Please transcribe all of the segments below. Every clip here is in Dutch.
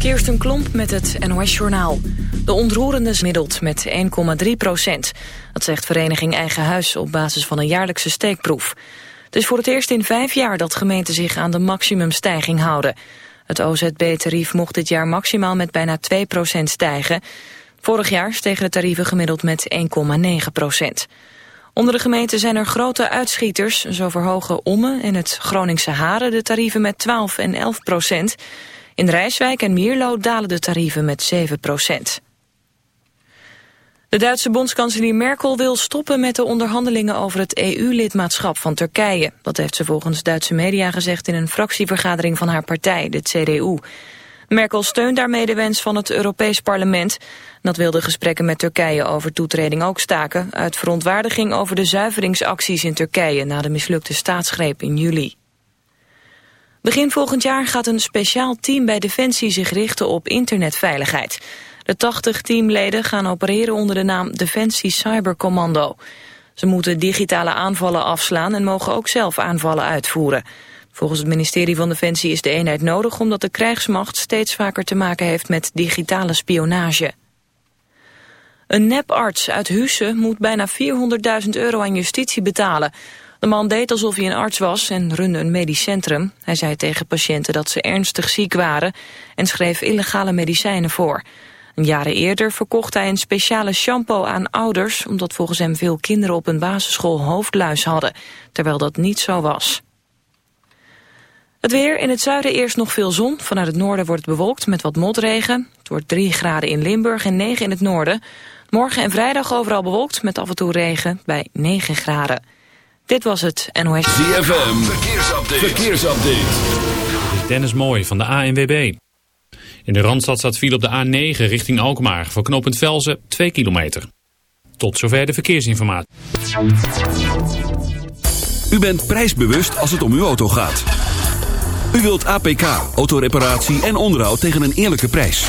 Kirsten Klomp met het NOS-journaal. De ontroerende gemiddeld met 1,3 procent. Dat zegt vereniging Eigen Huis op basis van een jaarlijkse steekproef. Het is voor het eerst in vijf jaar dat gemeenten zich aan de maximumstijging houden. Het OZB-tarief mocht dit jaar maximaal met bijna 2 procent stijgen. Vorig jaar stegen de tarieven gemiddeld met 1,9 procent. Onder de gemeenten zijn er grote uitschieters. Zo verhogen Ommen en het Groningse Haren de tarieven met 12 en 11 procent. In Rijswijk en Mierlo dalen de tarieven met 7 procent. De Duitse bondskanselier Merkel wil stoppen met de onderhandelingen over het EU-lidmaatschap van Turkije. Dat heeft ze volgens Duitse media gezegd in een fractievergadering van haar partij, de CDU. Merkel steunt daarmee de wens van het Europees Parlement. Dat wil de gesprekken met Turkije over toetreding ook staken... uit verontwaardiging over de zuiveringsacties in Turkije... na de mislukte staatsgreep in juli. Begin volgend jaar gaat een speciaal team bij Defensie zich richten op internetveiligheid. De 80 teamleden gaan opereren onder de naam Defensie Cybercommando. Ze moeten digitale aanvallen afslaan en mogen ook zelf aanvallen uitvoeren. Volgens het ministerie van Defensie is de eenheid nodig omdat de krijgsmacht steeds vaker te maken heeft met digitale spionage. Een neparts uit Husse moet bijna 400.000 euro aan justitie betalen. De man deed alsof hij een arts was en runde een medisch centrum. Hij zei tegen patiënten dat ze ernstig ziek waren en schreef illegale medicijnen voor. Een jaren eerder verkocht hij een speciale shampoo aan ouders... omdat volgens hem veel kinderen op een basisschool hoofdluis hadden, terwijl dat niet zo was. Het weer, in het zuiden eerst nog veel zon. Vanuit het noorden wordt het bewolkt met wat motregen. Het wordt 3 graden in Limburg en 9 in het noorden. Morgen en vrijdag overal bewolkt met af en toe regen bij 9 graden. Dit was het NOS. ZFM, verkeersupdate. verkeersupdate. Dennis Mooi van de ANWB. In de Randstad staat viel op de A9 richting Alkmaar. Voor knooppunt Velzen 2 kilometer. Tot zover de verkeersinformatie. U bent prijsbewust als het om uw auto gaat. U wilt APK, autoreparatie en onderhoud tegen een eerlijke prijs.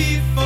Before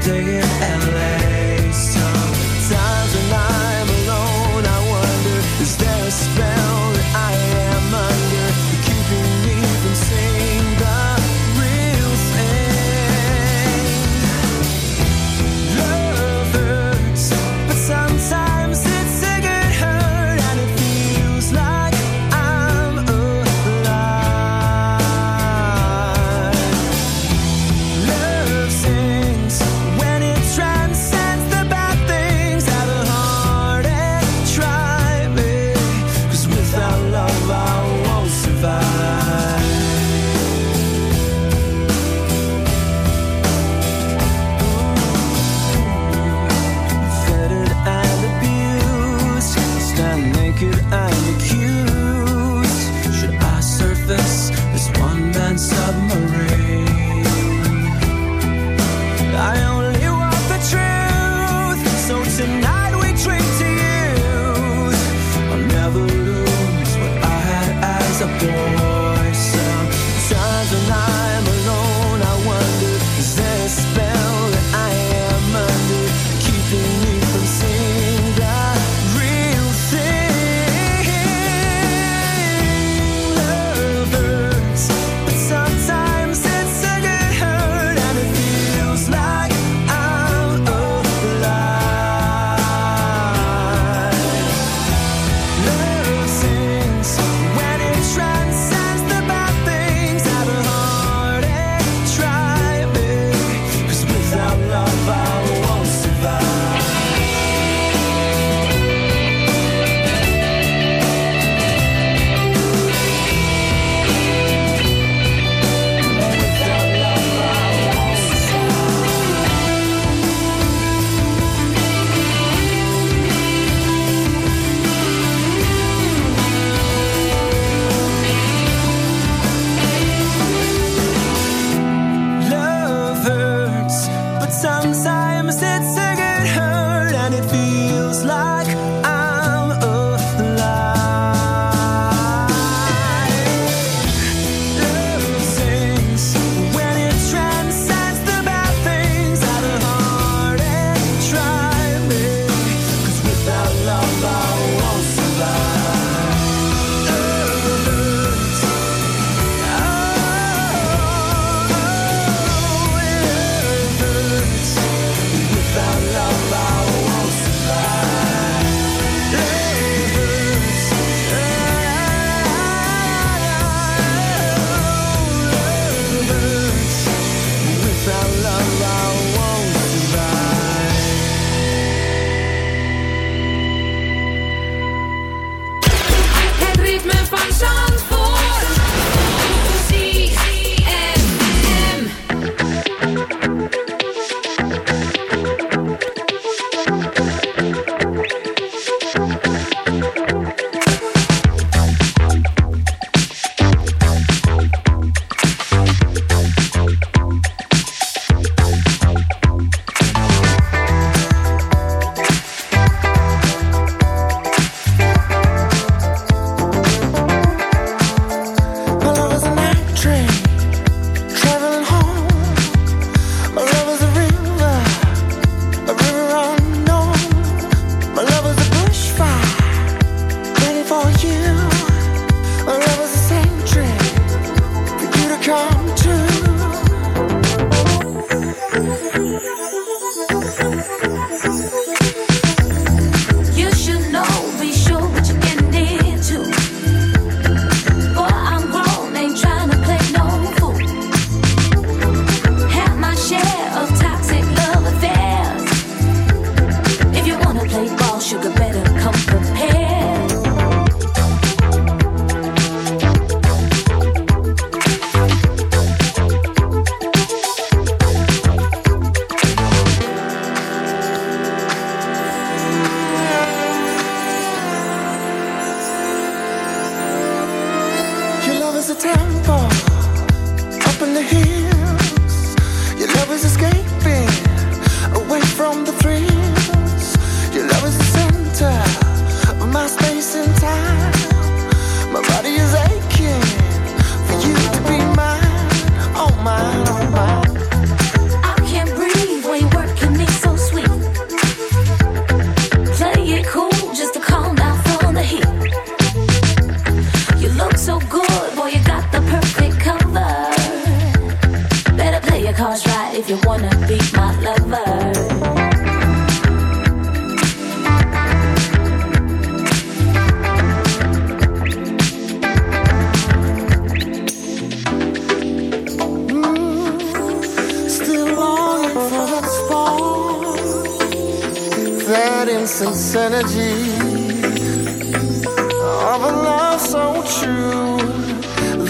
day in LA.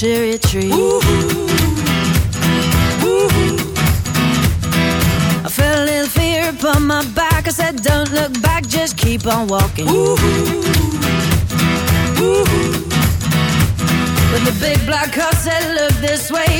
cherry tree. Ooh-hoo. Ooh-hoo. I felt a little fear upon my back. I said, Don't look back, just keep on walking. Ooh-hoo. But the big black car said, Look this way.